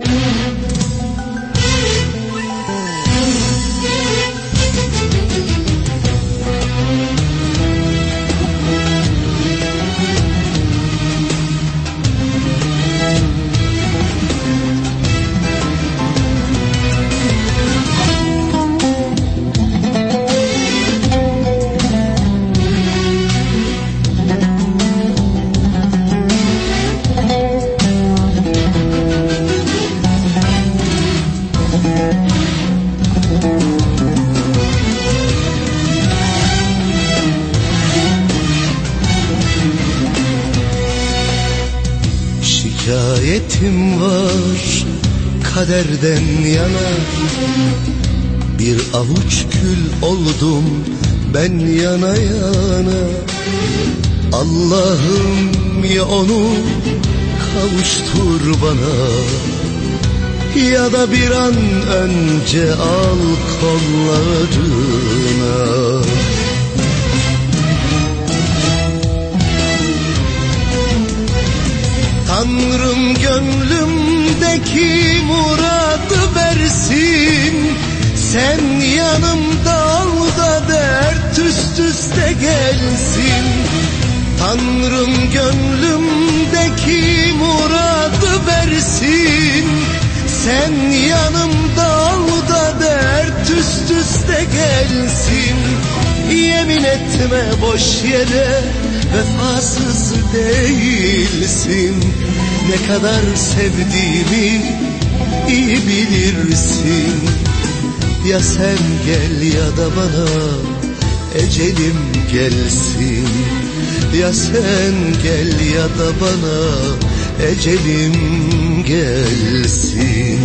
you. Şikayetim var kaderden yana. Bir avuç kül oldum ben yana yana. Allah'ım ya onu kavuştur bana. Ya da bir an önce al kollarına gönlümdeki muradı versin. Sen yanımda ol da dert üst üste gelsin. Tanrım gönlümdeki muradı versin. Sen yanımda ol da dert üst üste gelsin. Yemin etme boş yere vefasız değilsin Ne kadar sevdiğimi iyi bilirsin. Ya sen gel ya da bana ecelim gelsin. Ya sen gel ya da bana ecelim gelsin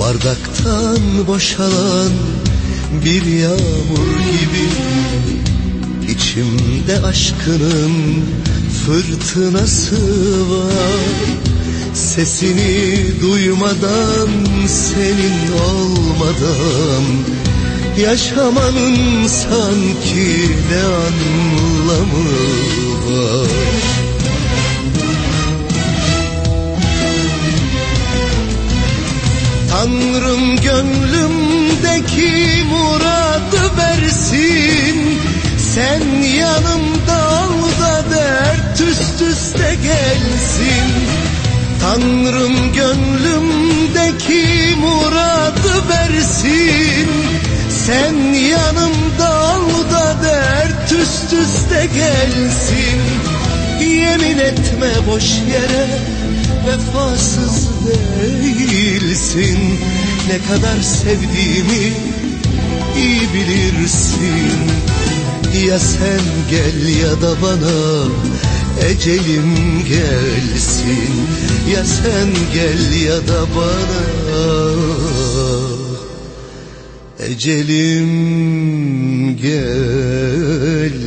Bardaktan boşalan bir yağmur gibi İçimde aşkının fırtınası var. Sesini duymadan senin olmadan Yaşamanın sanki ne anlamı var? Tanrım gönlümdeki muradı versin. Sen yanımda ol da dert üst üste gelsin. Tanrım gönlümdeki muradı versin Sen yanımda ol da dert üst üste gelsin. Yemin etme boş yere vefasız değilsin. Ne kadar sevdiğimi iyi bilirsin. Ya sen gel ya da bana ecelim gelsin. Ya sen gel ya da bana ecelim gelsin